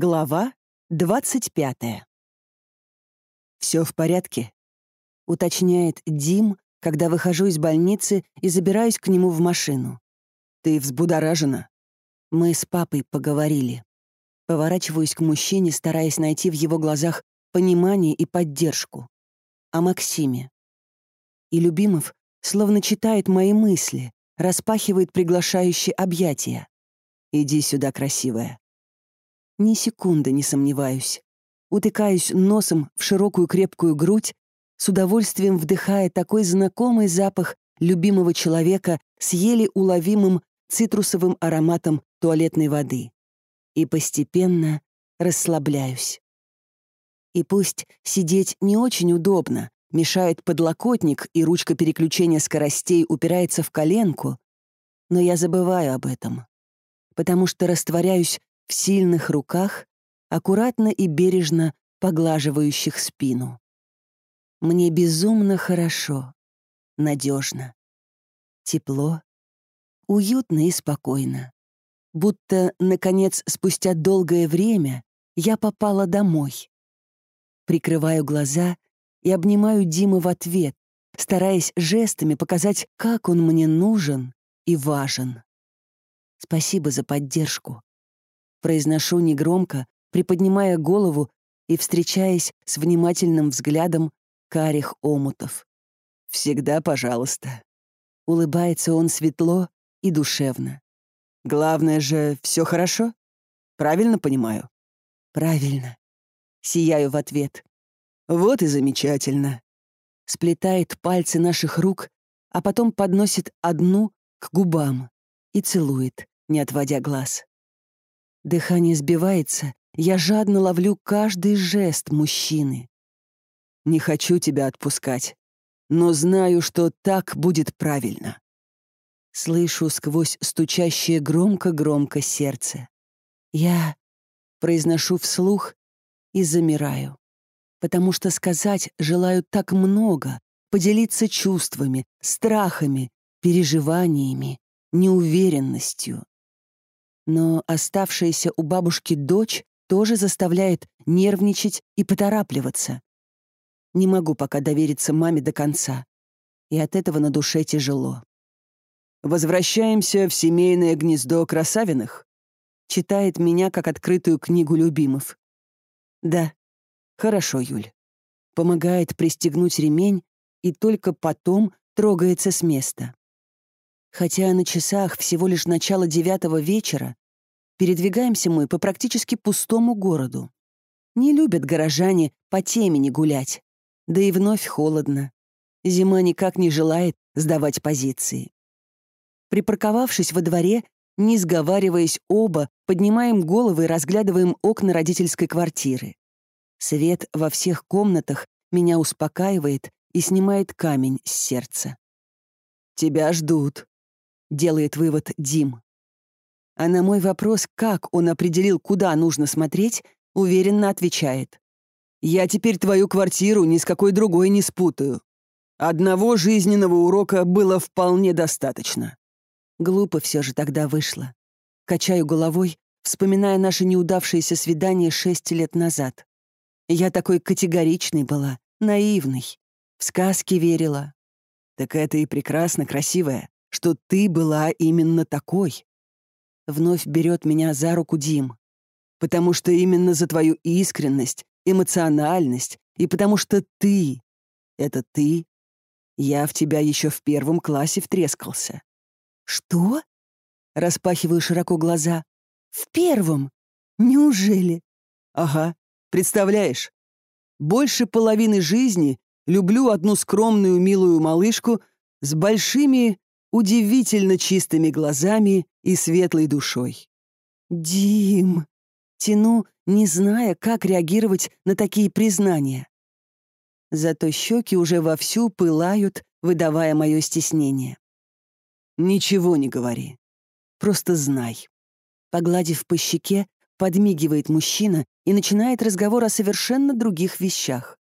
Глава 25. «Все в порядке?» — уточняет Дим, когда выхожу из больницы и забираюсь к нему в машину. «Ты взбудоражена?» Мы с папой поговорили. Поворачиваюсь к мужчине, стараясь найти в его глазах понимание и поддержку. О Максиме. И Любимов словно читает мои мысли, распахивает приглашающие объятия. «Иди сюда, красивая». Ни секунды не сомневаюсь. Утыкаюсь носом в широкую крепкую грудь, с удовольствием вдыхая такой знакомый запах любимого человека с еле уловимым цитрусовым ароматом туалетной воды. И постепенно расслабляюсь. И пусть сидеть не очень удобно, мешает подлокотник и ручка переключения скоростей упирается в коленку, но я забываю об этом, потому что растворяюсь в сильных руках, аккуратно и бережно поглаживающих спину. Мне безумно хорошо, надежно, тепло, уютно и спокойно. Будто, наконец, спустя долгое время я попала домой. Прикрываю глаза и обнимаю Диму в ответ, стараясь жестами показать, как он мне нужен и важен. Спасибо за поддержку. Произношу негромко, приподнимая голову и встречаясь с внимательным взглядом карих омутов. «Всегда пожалуйста». Улыбается он светло и душевно. «Главное же, все хорошо? Правильно понимаю?» «Правильно». Сияю в ответ. «Вот и замечательно». Сплетает пальцы наших рук, а потом подносит одну к губам и целует, не отводя глаз. Дыхание сбивается, я жадно ловлю каждый жест мужчины. Не хочу тебя отпускать, но знаю, что так будет правильно. Слышу сквозь стучащее громко-громко сердце. Я произношу вслух и замираю, потому что сказать желаю так много, поделиться чувствами, страхами, переживаниями, неуверенностью. Но оставшаяся у бабушки дочь тоже заставляет нервничать и поторапливаться. Не могу пока довериться маме до конца. И от этого на душе тяжело. «Возвращаемся в семейное гнездо Красавиных», читает меня как открытую книгу любимов. «Да, хорошо, Юль». Помогает пристегнуть ремень и только потом трогается с места. Хотя на часах всего лишь начало девятого вечера, передвигаемся мы по практически пустому городу. Не любят горожане по темени гулять. Да и вновь холодно. Зима никак не желает сдавать позиции. Припарковавшись во дворе, не сговариваясь оба, поднимаем головы и разглядываем окна родительской квартиры. Свет во всех комнатах меня успокаивает и снимает камень с сердца. «Тебя ждут», делает вывод Дим. А на мой вопрос, как он определил, куда нужно смотреть, уверенно отвечает. «Я теперь твою квартиру ни с какой другой не спутаю. Одного жизненного урока было вполне достаточно». Глупо все же тогда вышло. Качаю головой, вспоминая наше неудавшееся свидание шесть лет назад. Я такой категоричной была, наивной. В сказки верила. Так это и прекрасно, красивая что ты была именно такой. Вновь берет меня за руку Дим. Потому что именно за твою искренность, эмоциональность и потому что ты — это ты, я в тебя еще в первом классе втрескался. Что? Распахиваю широко глаза. В первом? Неужели? Ага, представляешь? Больше половины жизни люблю одну скромную милую малышку с большими удивительно чистыми глазами и светлой душой. «Дим!» Тяну, не зная, как реагировать на такие признания. Зато щеки уже вовсю пылают, выдавая мое стеснение. «Ничего не говори. Просто знай». Погладив по щеке, подмигивает мужчина и начинает разговор о совершенно других вещах.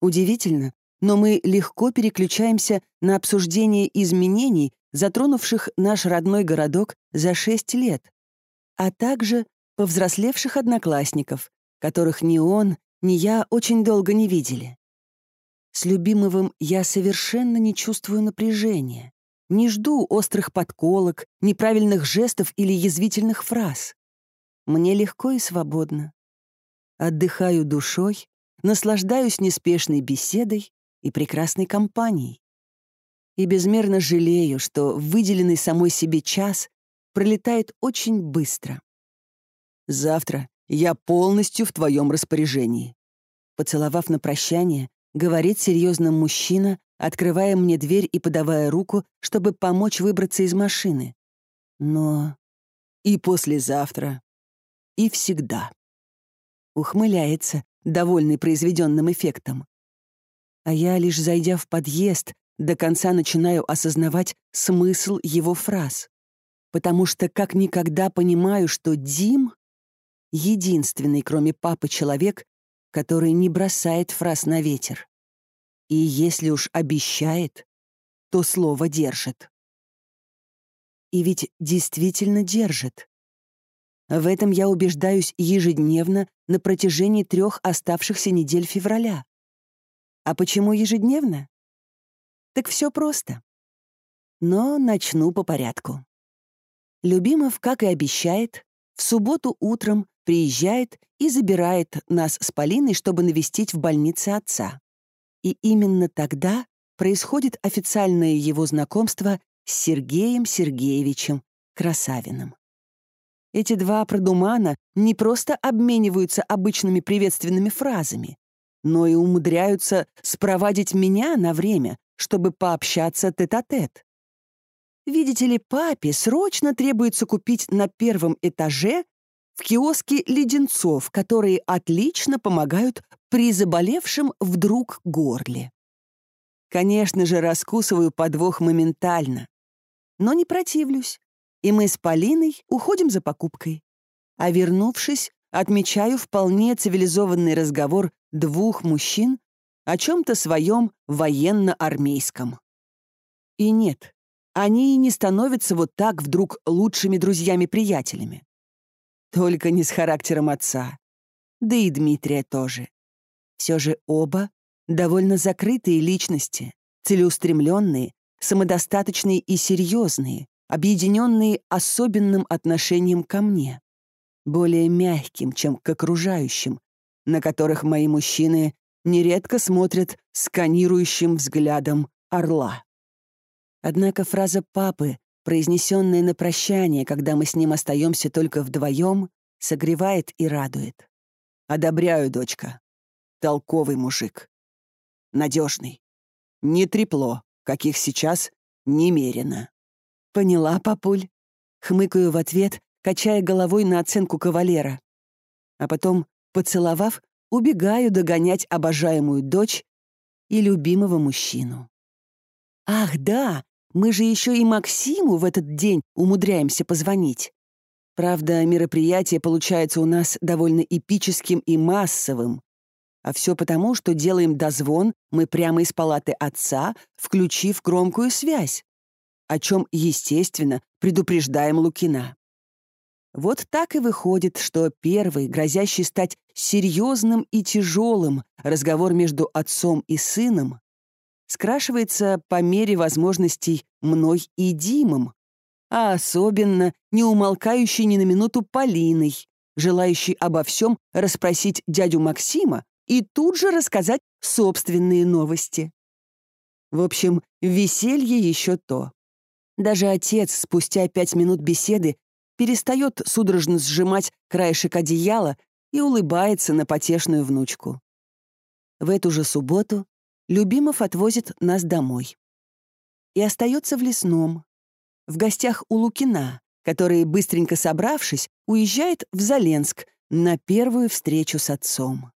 Удивительно, но мы легко переключаемся на обсуждение изменений, затронувших наш родной городок за шесть лет, а также повзрослевших одноклассников, которых ни он, ни я очень долго не видели. С любимым я совершенно не чувствую напряжения, не жду острых подколок, неправильных жестов или язвительных фраз. Мне легко и свободно. Отдыхаю душой, наслаждаюсь неспешной беседой и прекрасной компанией. И безмерно жалею, что выделенный самой себе час пролетает очень быстро. Завтра я полностью в твоем распоряжении. Поцеловав на прощание, говорит серьезно мужчина, открывая мне дверь и подавая руку, чтобы помочь выбраться из машины. Но и послезавтра, и всегда. Ухмыляется, довольный произведенным эффектом. А я, лишь зайдя в подъезд, до конца начинаю осознавать смысл его фраз. Потому что как никогда понимаю, что Дим — единственный, кроме папы, человек, который не бросает фраз на ветер. И если уж обещает, то слово держит. И ведь действительно держит. В этом я убеждаюсь ежедневно на протяжении трех оставшихся недель февраля. А почему ежедневно? Так все просто. Но начну по порядку. Любимов, как и обещает, в субботу утром приезжает и забирает нас с Полиной, чтобы навестить в больнице отца. И именно тогда происходит официальное его знакомство с Сергеем Сергеевичем Красавиным. Эти два продумана не просто обмениваются обычными приветственными фразами, но и умудряются спровадить меня на время, чтобы пообщаться тет-а-тет. -тет. Видите ли, папе срочно требуется купить на первом этаже в киоске леденцов, которые отлично помогают при заболевшем вдруг горле. Конечно же, раскусываю подвох моментально, но не противлюсь, и мы с Полиной уходим за покупкой. А вернувшись, отмечаю вполне цивилизованный разговор двух мужчин о чем-то своем военно-армейском. И нет, они и не становятся вот так вдруг лучшими друзьями-приятелями. Только не с характером отца. Да и Дмитрия тоже. Все же оба довольно закрытые личности, целеустремленные, самодостаточные и серьезные, объединенные особенным отношением ко мне, более мягким, чем к окружающим, на которых мои мужчины нередко смотрят сканирующим взглядом орла. Однако фраза папы произнесенное на прощание, когда мы с ним остаемся только вдвоем, согревает и радует. Одобряю, дочка. Толковый мужик. Надежный. Не трепло, каких сейчас немерено. Поняла, папуль. Хмыкаю в ответ, качая головой на оценку кавалера. А потом, поцеловав, убегаю догонять обожаемую дочь и любимого мужчину. Ах, да, мы же еще и Максиму в этот день умудряемся позвонить. Правда, мероприятие получается у нас довольно эпическим и массовым. А все потому, что делаем дозвон мы прямо из палаты отца, включив громкую связь, о чем, естественно, предупреждаем Лукина. Вот так и выходит, что первый, грозящий стать серьезным и тяжелым разговор между отцом и сыном, скрашивается по мере возможностей мной и Димом, а особенно не умолкающей ни на минуту Полиной, желающей обо всем расспросить дядю Максима и тут же рассказать собственные новости. В общем, веселье еще то. Даже отец спустя пять минут беседы перестает судорожно сжимать краешек одеяла и улыбается на потешную внучку. В эту же субботу Любимов отвозит нас домой. И остается в лесном, в гостях у Лукина, который, быстренько собравшись, уезжает в Заленск на первую встречу с отцом.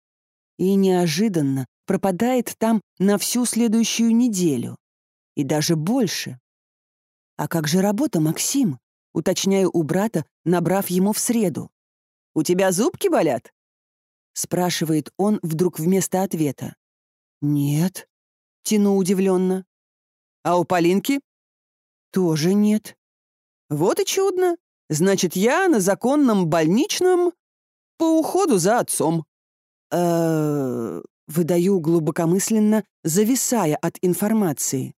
И неожиданно пропадает там на всю следующую неделю. И даже больше. «А как же работа, Максим?» — уточняю у брата, набрав ему в среду. «У тебя зубки болят?» — спрашивает он вдруг вместо ответа. «Нет», — тяну удивленно. «А у Полинки?» «Тоже нет». «Вот и чудно. Значит, я на законном больничном по уходу за отцом. э выдаю глубокомысленно, зависая от информации.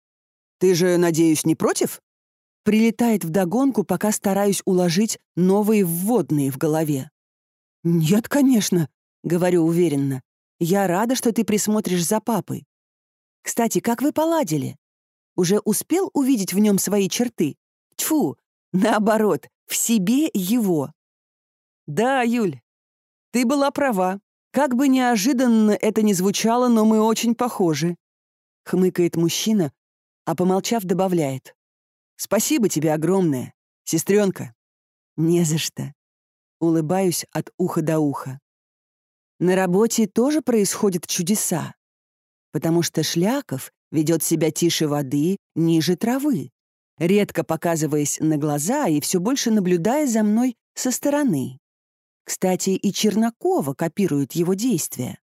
«Ты же, надеюсь, не против?» Прилетает вдогонку, пока стараюсь уложить новые вводные в голове. «Нет, конечно», — говорю уверенно. «Я рада, что ты присмотришь за папой. Кстати, как вы поладили? Уже успел увидеть в нем свои черты? Тьфу, наоборот, в себе его». «Да, Юль, ты была права. Как бы неожиданно это ни звучало, но мы очень похожи», — хмыкает мужчина, а, помолчав, добавляет. «Спасибо тебе огромное, сестренка». «Не за что». Улыбаюсь от уха до уха. На работе тоже происходят чудеса, потому что Шляков ведет себя тише воды, ниже травы, редко показываясь на глаза и все больше наблюдая за мной со стороны. Кстати, и Чернакова копирует его действия.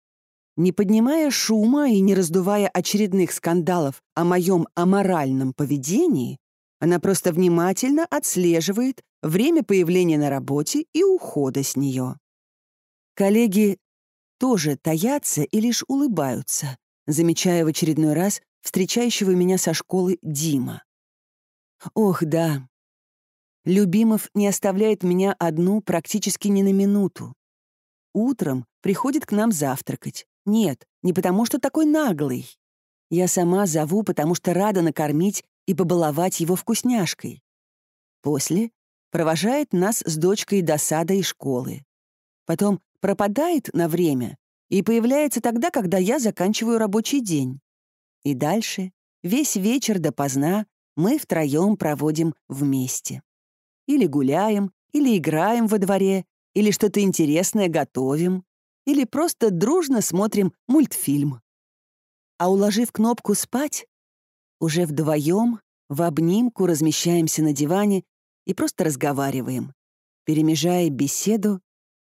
Не поднимая шума и не раздувая очередных скандалов о моем аморальном поведении, она просто внимательно отслеживает время появления на работе и ухода с нее. Коллеги тоже таятся и лишь улыбаются, замечая в очередной раз встречающего меня со школы Дима. Ох, да. Любимов не оставляет меня одну практически ни на минуту. Утром приходит к нам завтракать. Нет, не потому что такой наглый. Я сама зову, потому что рада накормить и побаловать его вкусняшкой. После провожает нас с дочкой до сада и школы. Потом пропадает на время и появляется тогда, когда я заканчиваю рабочий день. И дальше, весь вечер допоздна, мы втроем проводим вместе. Или гуляем, или играем во дворе, или что-то интересное готовим, или просто дружно смотрим мультфильм. А уложив кнопку «Спать», уже вдвоем, в обнимку размещаемся на диване и просто разговариваем, перемежая беседу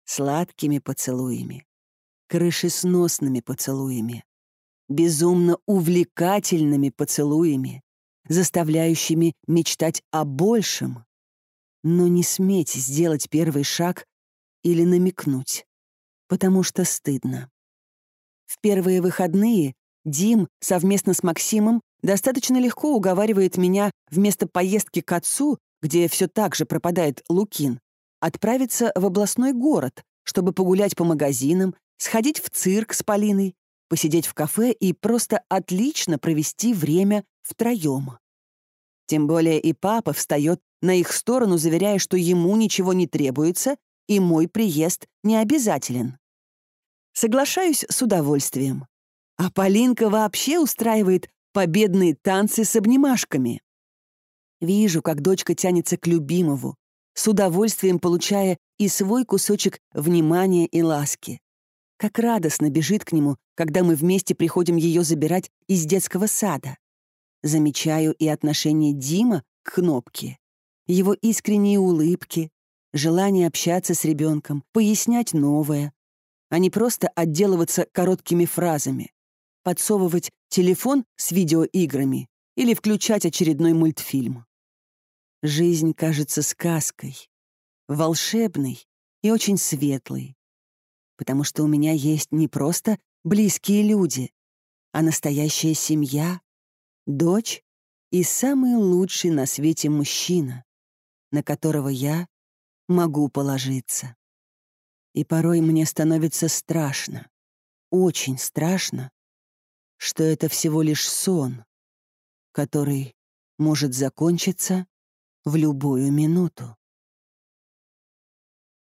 сладкими поцелуями, крышесносными поцелуями, безумно увлекательными поцелуями, заставляющими мечтать о большем, но не сметь сделать первый шаг или намекнуть, потому что стыдно. В первые выходные Дим совместно с Максимом достаточно легко уговаривает меня вместо поездки к отцу, где все так же пропадает Лукин, отправиться в областной город, чтобы погулять по магазинам, сходить в цирк с Полиной, посидеть в кафе и просто отлично провести время втроем. Тем более и папа встает на их сторону, заверяя, что ему ничего не требуется и мой приезд не обязателен. Соглашаюсь с удовольствием. А Полинка вообще устраивает победные танцы с обнимашками. Вижу, как дочка тянется к любимому, с удовольствием получая и свой кусочек внимания и ласки. Как радостно бежит к нему, когда мы вместе приходим ее забирать из детского сада. Замечаю и отношение Дима к кнопке, его искренние улыбки, желание общаться с ребенком, пояснять новое, а не просто отделываться короткими фразами подсовывать телефон с видеоиграми или включать очередной мультфильм. Жизнь кажется сказкой, волшебной и очень светлой, потому что у меня есть не просто близкие люди, а настоящая семья, дочь и самый лучший на свете мужчина, на которого я могу положиться. И порой мне становится страшно, очень страшно, что это всего лишь сон, который может закончиться в любую минуту.